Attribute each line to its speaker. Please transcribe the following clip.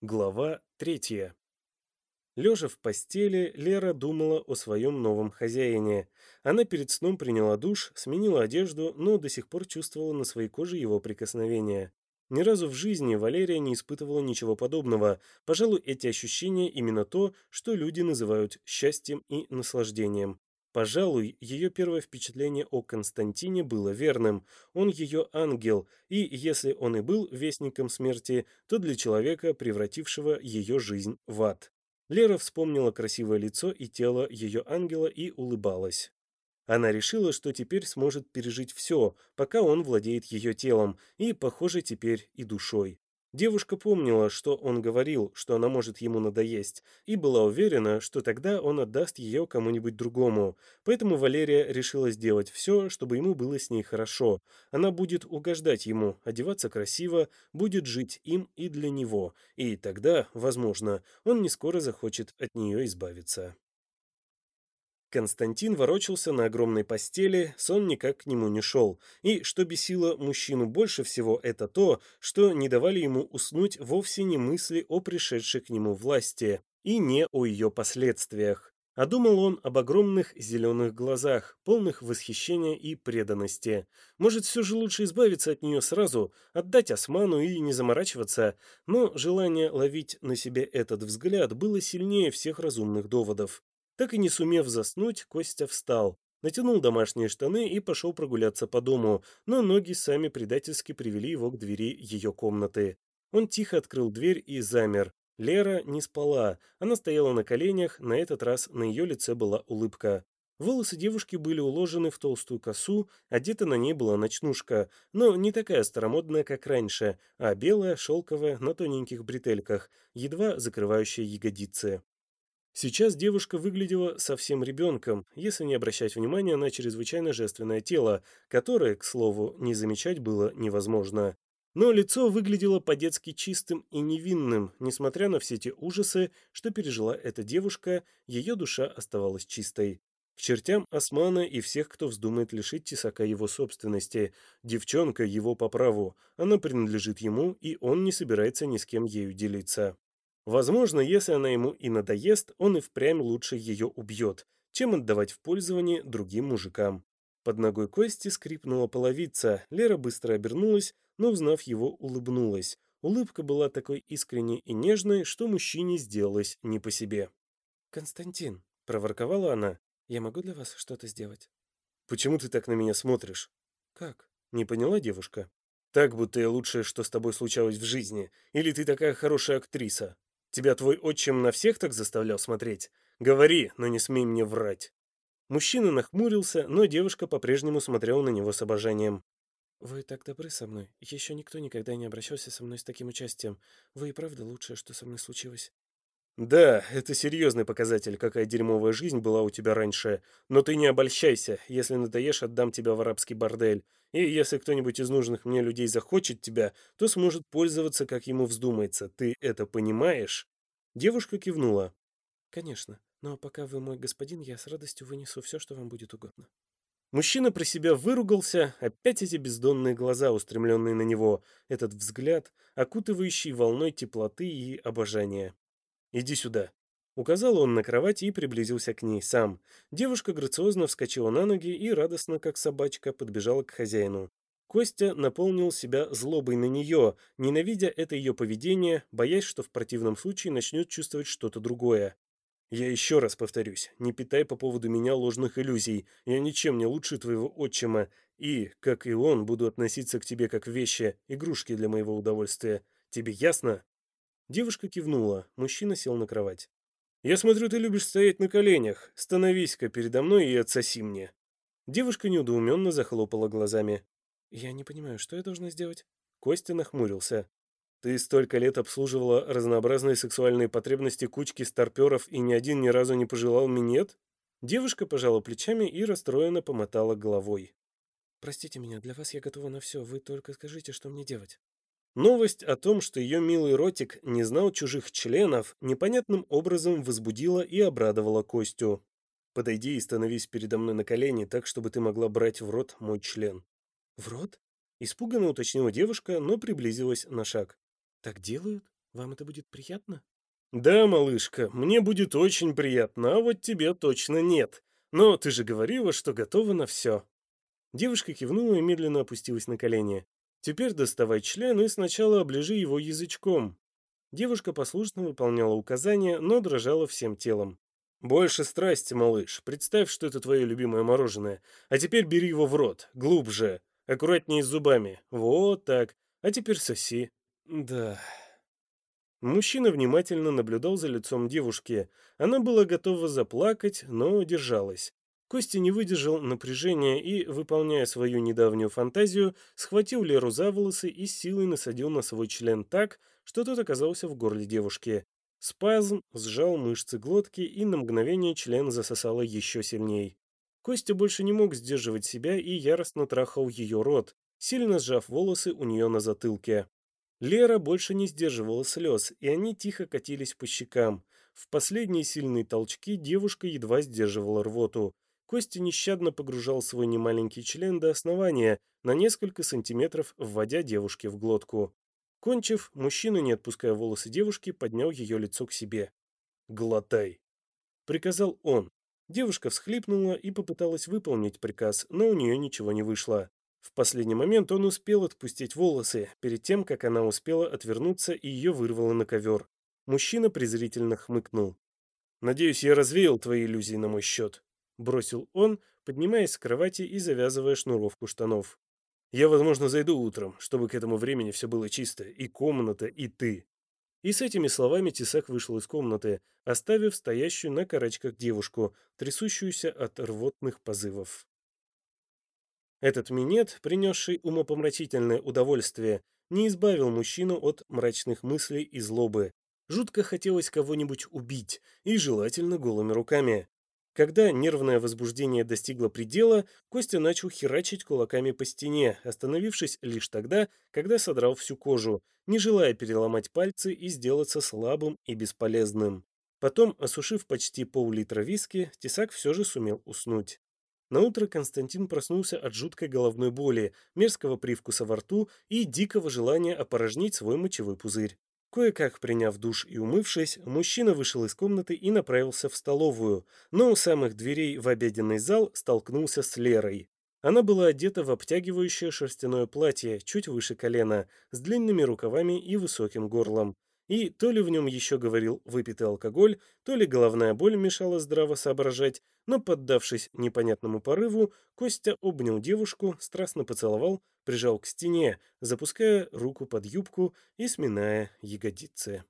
Speaker 1: Глава третья. Лежа в постели, Лера думала о своем новом хозяине. Она перед сном приняла душ, сменила одежду, но до сих пор чувствовала на своей коже его прикосновения. Ни разу в жизни Валерия не испытывала ничего подобного. Пожалуй, эти ощущения именно то, что люди называют счастьем и наслаждением. Пожалуй, ее первое впечатление о Константине было верным. Он ее ангел, и если он и был вестником смерти, то для человека, превратившего ее жизнь в ад. Лера вспомнила красивое лицо и тело ее ангела и улыбалась. Она решила, что теперь сможет пережить все, пока он владеет ее телом, и, похоже, теперь и душой. Девушка помнила, что он говорил, что она может ему надоесть, и была уверена, что тогда он отдаст ее кому-нибудь другому. Поэтому Валерия решила сделать все, чтобы ему было с ней хорошо. Она будет угождать ему, одеваться красиво, будет жить им и для него. И тогда, возможно, он не скоро захочет от нее избавиться. Константин ворочался на огромной постели, сон никак к нему не шел. И что бесило мужчину больше всего, это то, что не давали ему уснуть вовсе не мысли о пришедшей к нему власти и не о ее последствиях. А думал он об огромных зеленых глазах, полных восхищения и преданности. Может, все же лучше избавиться от нее сразу, отдать осману и не заморачиваться, но желание ловить на себе этот взгляд было сильнее всех разумных доводов. Так и не сумев заснуть, Костя встал, натянул домашние штаны и пошел прогуляться по дому, но ноги сами предательски привели его к двери ее комнаты. Он тихо открыл дверь и замер. Лера не спала, она стояла на коленях, на этот раз на ее лице была улыбка. Волосы девушки были уложены в толстую косу, одета на ней была ночнушка, но не такая старомодная, как раньше, а белая, шелковая, на тоненьких бретельках, едва закрывающая ягодицы. Сейчас девушка выглядела совсем ребенком, если не обращать внимания на чрезвычайно женственное тело, которое, к слову, не замечать было невозможно. Но лицо выглядело по-детски чистым и невинным, несмотря на все те ужасы, что пережила эта девушка, ее душа оставалась чистой. К чертям Османа и всех, кто вздумает лишить Тесака его собственности. Девчонка его по праву, она принадлежит ему, и он не собирается ни с кем ею делиться. Возможно, если она ему и надоест, он и впрямь лучше ее убьет, чем отдавать в пользование другим мужикам. Под ногой Кости скрипнула половица, Лера быстро обернулась, но, узнав его, улыбнулась. Улыбка была такой искренней и нежной, что мужчине сделалось не по себе. «Константин», — проворковала она, — «я могу для вас что-то сделать?» «Почему ты так на меня смотришь?» «Как?» — не поняла девушка. «Так, будто я лучшее, что с тобой случалось в жизни. Или ты такая хорошая актриса?» Тебя твой отчим на всех так заставлял смотреть? Говори, но не смей мне врать». Мужчина нахмурился, но девушка по-прежнему смотрела на него с обожанием. «Вы так добры со мной. Еще никто никогда не обращался со мной с таким участием. Вы и правда лучшее, что со мной случилось». «Да, это серьезный показатель, какая дерьмовая жизнь была у тебя раньше. Но ты не обольщайся. Если надоешь, отдам тебя в арабский бордель. И если кто-нибудь из нужных мне людей захочет тебя, то сможет пользоваться, как ему вздумается. Ты это понимаешь?» Девушка кивнула. «Конечно. Но пока вы мой господин, я с радостью вынесу все, что вам будет угодно». Мужчина про себя выругался, опять эти бездонные глаза, устремленные на него, этот взгляд, окутывающий волной теплоты и обожания. «Иди сюда». Указал он на кровать и приблизился к ней сам. Девушка грациозно вскочила на ноги и радостно, как собачка, подбежала к хозяину. Костя наполнил себя злобой на нее, ненавидя это ее поведение, боясь, что в противном случае начнет чувствовать что-то другое. «Я еще раз повторюсь, не питай по поводу меня ложных иллюзий. Я ничем не лучше твоего отчима, и, как и он, буду относиться к тебе как вещи, игрушки для моего удовольствия. Тебе ясно?» Девушка кивнула, мужчина сел на кровать. «Я смотрю, ты любишь стоять на коленях. Становись-ка передо мной и отсоси мне». Девушка неудоуменно захлопала глазами. «Я не понимаю, что я должна сделать?» Костя нахмурился. «Ты столько лет обслуживала разнообразные сексуальные потребности кучки старперов и ни один ни разу не пожелал минет?» Девушка пожала плечами и расстроенно помотала головой. «Простите меня, для вас я готова на все, вы только скажите, что мне делать». Новость о том, что ее милый ротик не знал чужих членов, непонятным образом возбудила и обрадовала Костю. «Подойди и становись передо мной на колени, так, чтобы ты могла брать в рот мой член». «В рот?» – испуганно уточнила девушка, но приблизилась на шаг. «Так делают?
Speaker 2: Вам это будет приятно?»
Speaker 1: «Да, малышка, мне будет очень приятно, а вот тебе точно нет. Но ты же говорила, что готова на все». Девушка кивнула и медленно опустилась на колени. «Теперь доставай член и сначала оближи его язычком». Девушка послушно выполняла указания, но дрожала всем телом. «Больше страсти, малыш. Представь, что это твое любимое мороженое. А теперь бери его в рот. Глубже. Аккуратнее с зубами. Вот так. А теперь соси». «Да...» Мужчина внимательно наблюдал за лицом девушки. Она была готова заплакать, но держалась. Костя не выдержал напряжения и, выполняя свою недавнюю фантазию, схватил Леру за волосы и силой насадил на свой член так, что тот оказался в горле девушки. Спазм сжал мышцы глотки, и на мгновение член засосало еще сильней. Костя больше не мог сдерживать себя и яростно трахал ее рот, сильно сжав волосы у нее на затылке. Лера больше не сдерживала слез, и они тихо катились по щекам. В последние сильные толчки девушка едва сдерживала рвоту. Костя нещадно погружал свой немаленький член до основания, на несколько сантиметров вводя девушке в глотку. Кончив, мужчина, не отпуская волосы девушки, поднял ее лицо к себе. «Глотай!» Приказал он. Девушка всхлипнула и попыталась выполнить приказ, но у нее ничего не вышло. В последний момент он успел отпустить волосы, перед тем, как она успела отвернуться и ее вырвало на ковер. Мужчина презрительно хмыкнул. «Надеюсь, я развеял твои иллюзии на мой счет», — бросил он, поднимаясь с кровати и завязывая шнуровку штанов. Я, возможно, зайду утром, чтобы к этому времени все было чисто, и комната, и ты». И с этими словами Тесак вышел из комнаты, оставив стоящую на карачках девушку, трясущуюся от рвотных позывов. Этот минет, принесший умопомрачительное удовольствие, не избавил мужчину от мрачных мыслей и злобы. Жутко хотелось кого-нибудь убить, и желательно голыми руками. Когда нервное возбуждение достигло предела, Костя начал херачить кулаками по стене, остановившись лишь тогда, когда содрал всю кожу, не желая переломать пальцы и сделаться слабым и бесполезным. Потом, осушив почти пол-литра виски, Тесак все же сумел уснуть. Наутро Константин проснулся от жуткой головной боли, мерзкого привкуса во рту и дикого желания опорожнить свой мочевой пузырь. Кое-как приняв душ и умывшись, мужчина вышел из комнаты и направился в столовую, но у самых дверей в обеденный зал столкнулся с Лерой. Она была одета в обтягивающее шерстяное платье, чуть выше колена, с длинными рукавами и высоким горлом. И то ли в нем еще говорил выпитый алкоголь, то ли головная боль мешала здраво соображать, но, поддавшись непонятному порыву, Костя обнял девушку, страстно поцеловал, прижал к стене, запуская руку под юбку и сминая ягодицы.